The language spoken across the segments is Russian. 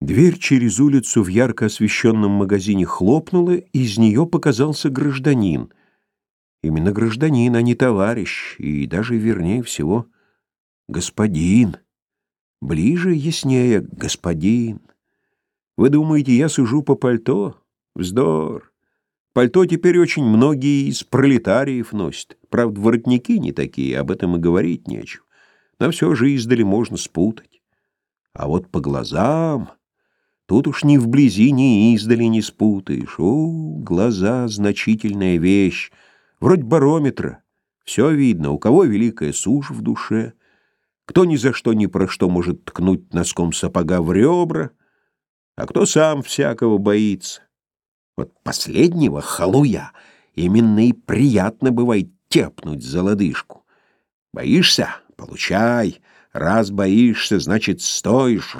Дверь через улицу в ярко освещенном магазине хлопнула, и из нее показался гражданин. Именно гражданин, а не товарищ, и даже, вернее всего, господин. Ближе, яснее, господин. Вы думаете, я сужу по пальто? Вздор. Пальто теперь очень многие из пролетариев носят. Правда, воротники не такие, об этом и говорить нечего. Но все же издали можно спутать. А вот по глазам... Тут уж ни вблизи, ни издали не спутаешь. О, глаза — значительная вещь. Вроде барометра. Все видно, у кого великая сушь в душе, кто ни за что ни про что может ткнуть носком сапога в ребра, а кто сам всякого боится. Вот последнего халуя именно и приятно бывает тепнуть за лодыжку. Боишься — получай. Раз боишься, значит, стоишь.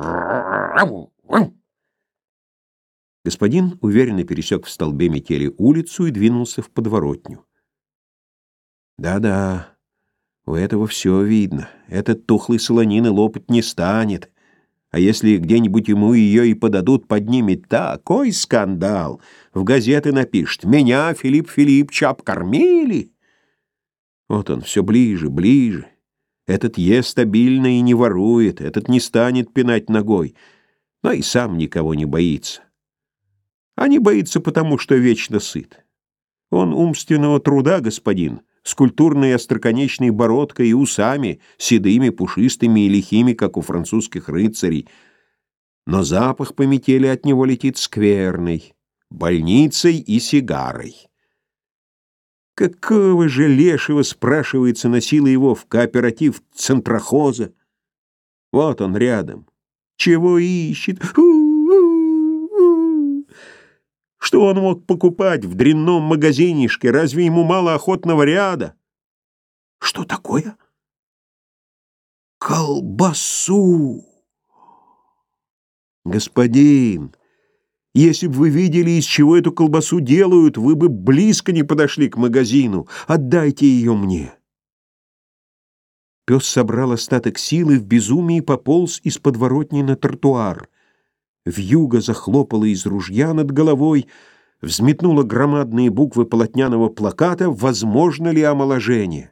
Господин уверенно пересек в столбе метели улицу и двинулся в подворотню. Да-да, у этого все видно. Этот тухлый солонины лопать не станет. А если где-нибудь ему ее и подадут, поднимет такой скандал. В газеты напишет «Меня, Филипп Филипповича, обкормили». Вот он, все ближе, ближе. Этот ест стабильно и не ворует, этот не станет пинать ногой, но и сам никого не боится а не боится потому, что вечно сыт. Он умственного труда, господин, с культурной остроконечной бородкой и усами, седыми, пушистыми и лихими, как у французских рыцарей. Но запах по метели от него летит скверный, больницей и сигарой. Какого же лешего, спрашивается, носила его в кооператив центрохоза? Вот он рядом. Чего ищет? У что он мог покупать в дрянном магазинишке? Разве ему мало охотного ряда? Что такое? Колбасу! Господин, если бы вы видели, из чего эту колбасу делают, вы бы близко не подошли к магазину. Отдайте ее мне. Пес собрал остаток силы в безумии пополз из подворотни на тротуар. Вьюга захлопала из ружья над головой, взметнула громадные буквы полотняного плаката «Возможно ли омоложение?».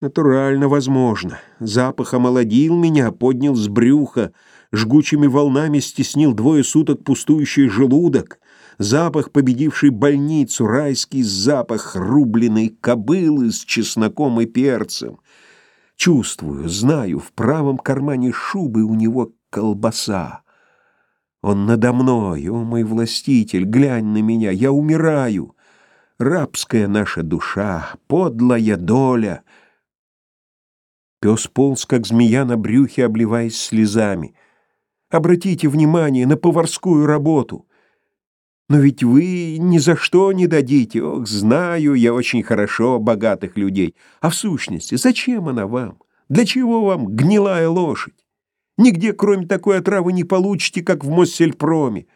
Натурально возможно. Запах омолодил меня, поднял с брюха, жгучими волнами стеснил двое суток пустующий желудок. Запах, победивший больницу, райский запах рубленой кобылы с чесноком и перцем. Чувствую, знаю, в правом кармане шубы у него колбаса. Он надо мной, о мой властитель, глянь на меня, я умираю. Рабская наша душа, подлая доля. Пес полз, как змея на брюхе, обливаясь слезами. Обратите внимание на поварскую работу. Но ведь вы ни за что не дадите. Ох, знаю я очень хорошо богатых людей. А в сущности, зачем она вам? Для чего вам гнилая лошадь? Нигде, кроме такой отравы, не получите, как в Моссельпроме.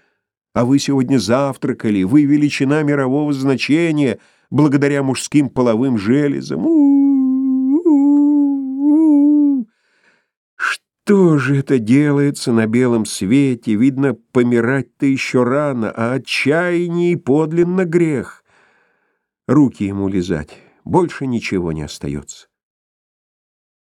А вы сегодня завтракали, вы величина мирового значения, благодаря мужским половым железам. У -у -у Что же это делается на белом свете? Видно, помирать-то еще рано, а отчаяние подлинно грех. Руки ему лизать, больше ничего не остается.